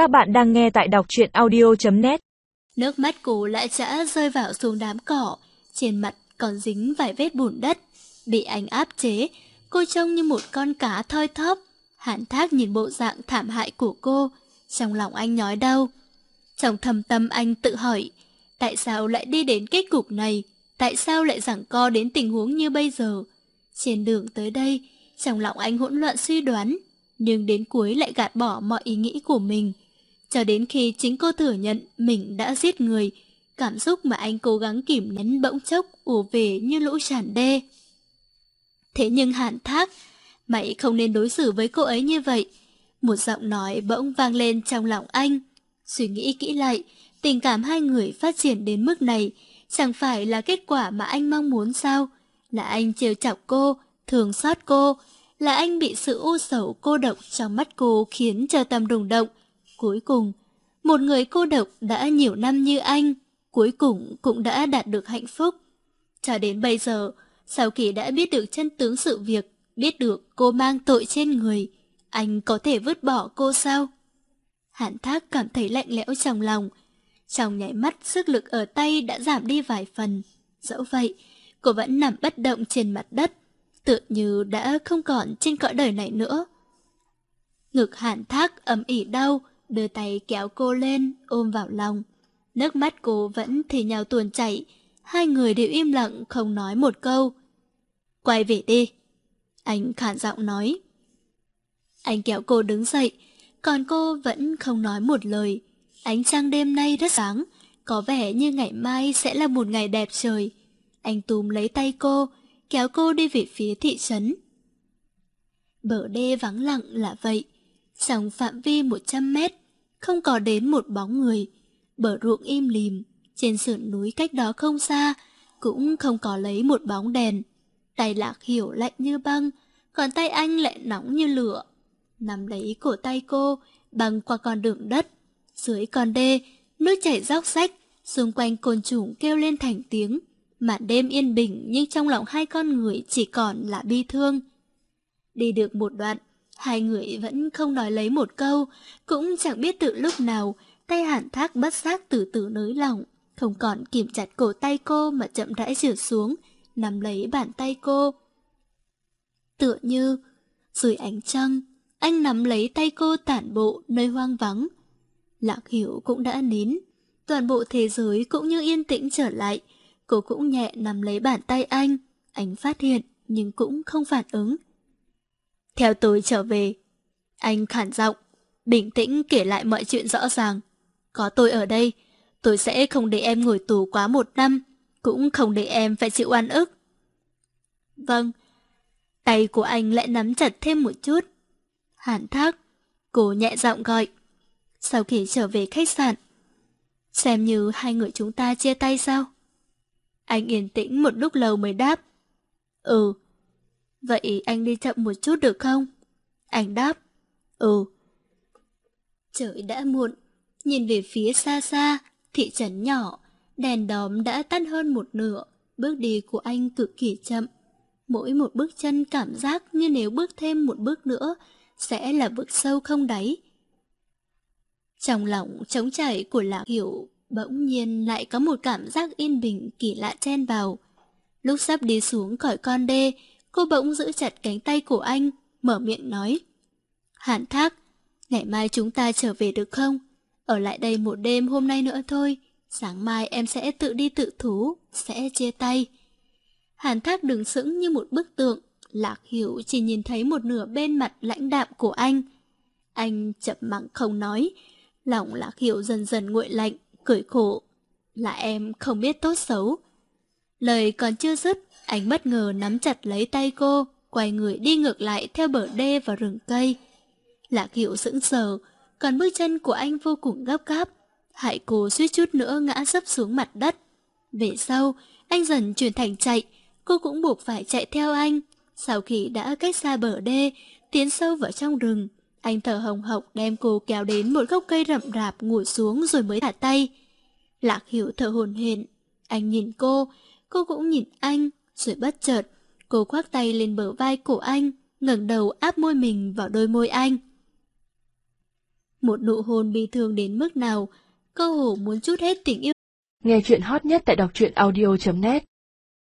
Các bạn đang nghe tại đọc truyện audio.net Nước mắt cô lại chã rơi vào xuống đám cỏ, trên mặt còn dính vài vết bùn đất. Bị anh áp chế, cô trông như một con cá thoi thóp. Hàn thác nhìn bộ dạng thảm hại của cô, trong lòng anh nhói đau. Trong thầm tâm anh tự hỏi, tại sao lại đi đến kết cục này? Tại sao lại giảng co đến tình huống như bây giờ? Trên đường tới đây, trong lòng anh hỗn loạn suy đoán, nhưng đến cuối lại gạt bỏ mọi ý nghĩ của mình. Cho đến khi chính cô thừa nhận mình đã giết người, cảm xúc mà anh cố gắng kìm nén bỗng chốc ùa về như lũ tràn đê. Thế nhưng hạn thác, mày không nên đối xử với cô ấy như vậy. Một giọng nói bỗng vang lên trong lòng anh. Suy nghĩ kỹ lại, tình cảm hai người phát triển đến mức này chẳng phải là kết quả mà anh mong muốn sao? Là anh trêu chọc cô, thường xót cô, là anh bị sự u sầu cô độc trong mắt cô khiến cho tâm đùng động. Cuối cùng, một người cô độc đã nhiều năm như anh, cuối cùng cũng đã đạt được hạnh phúc. Cho đến bây giờ, sau khi đã biết được chân tướng sự việc, biết được cô mang tội trên người, anh có thể vứt bỏ cô sao? Hạn thác cảm thấy lạnh lẽo trong lòng. Trong nhảy mắt sức lực ở tay đã giảm đi vài phần. Dẫu vậy, cô vẫn nằm bất động trên mặt đất, tựa như đã không còn trên cõi đời này nữa. Ngực hàn thác ấm ỉ đau, đưa tay kéo cô lên, ôm vào lòng. Nước mắt cô vẫn thì nhào tuồn chảy, hai người đều im lặng không nói một câu. Quay về đi. Anh khản giọng nói. Anh kéo cô đứng dậy, còn cô vẫn không nói một lời. Ánh trăng đêm nay rất sáng, có vẻ như ngày mai sẽ là một ngày đẹp trời. Anh túm lấy tay cô, kéo cô đi về phía thị trấn. Bờ đê vắng lặng là vậy, trong phạm vi 100 mét, không có đến một bóng người. Bờ ruộng im lìm, trên sườn núi cách đó không xa, cũng không có lấy một bóng đèn. Tay lạc hiểu lạnh như băng, còn tay anh lại nóng như lửa. Nắm lấy cổ tay cô, băng qua con đường đất. Dưới con đê, nước chảy róc rách, xung quanh côn trùng kêu lên thành tiếng. Màn đêm yên bình nhưng trong lòng hai con người chỉ còn là bi thương. Đi được một đoạn, hai người vẫn không nói lấy một câu, cũng chẳng biết từ lúc nào, tay hàn thác bất giác từ từ nới lỏng, không còn kiểm chặt cổ tay cô mà chậm rãi rửa xuống, nắm lấy bàn tay cô. Tựa như, dưới ánh trăng, anh nắm lấy tay cô tản bộ nơi hoang vắng. Lạc hiểu cũng đã nín, toàn bộ thế giới cũng như yên tĩnh trở lại, Cô cũng nhẹ nắm lấy bàn tay anh, anh phát hiện nhưng cũng không phản ứng. Theo tôi trở về, anh khản giọng, bình tĩnh kể lại mọi chuyện rõ ràng. Có tôi ở đây, tôi sẽ không để em ngồi tù quá một năm, cũng không để em phải chịu oan ức. Vâng, tay của anh lại nắm chặt thêm một chút. Hàn thác, cô nhẹ giọng gọi. Sau khi trở về khách sạn, xem như hai người chúng ta chia tay sao? Anh yên tĩnh một lúc lâu mới đáp. Ừ. Vậy anh đi chậm một chút được không? Anh đáp. Ừ. Trời đã muộn, nhìn về phía xa xa, thị trấn nhỏ, đèn đóm đã tắt hơn một nửa, bước đi của anh cực kỳ chậm. Mỗi một bước chân cảm giác như nếu bước thêm một bước nữa, sẽ là vực sâu không đáy. Trong lòng trống chảy của Lạc Hiểu bỗng nhiên lại có một cảm giác yên bình kỳ lạ chen vào. Lúc sắp đi xuống khỏi con đê, cô bỗng giữ chặt cánh tay của anh, mở miệng nói. Hàn thác, ngày mai chúng ta trở về được không? Ở lại đây một đêm hôm nay nữa thôi, sáng mai em sẽ tự đi tự thú, sẽ chia tay. Hàn thác đứng sững như một bức tượng, Lạc Hiểu chỉ nhìn thấy một nửa bên mặt lãnh đạm của anh. Anh chậm mặng không nói, lòng Lạc Hiểu dần dần nguội lạnh, cười khổ. Là em không biết tốt xấu. Lời còn chưa dứt, anh bất ngờ nắm chặt lấy tay cô, quay người đi ngược lại theo bờ đê và rừng cây. Lạc hiệu sững sờ, còn bước chân của anh vô cùng gấp gáp. Hại cô suýt chút nữa ngã sấp xuống mặt đất. Về sau, anh dần chuyển thành chạy, cô cũng buộc phải chạy theo anh. Sau khi đã cách xa bờ đê, tiến sâu vào trong rừng, anh thở hồng hộc đem cô kéo đến một gốc cây rậm rạp ngồi xuống rồi mới thả tay. Lạc hiểu thở hồn hển, anh nhìn cô, cô cũng nhìn anh, rồi bất chợt, cô khoác tay lên bờ vai của anh, ngẩng đầu áp môi mình vào đôi môi anh. Một nụ hôn bi thương đến mức nào, cơ hồ muốn chút hết tình yêu. Nghe chuyện hot nhất tại đọc truyện audio.net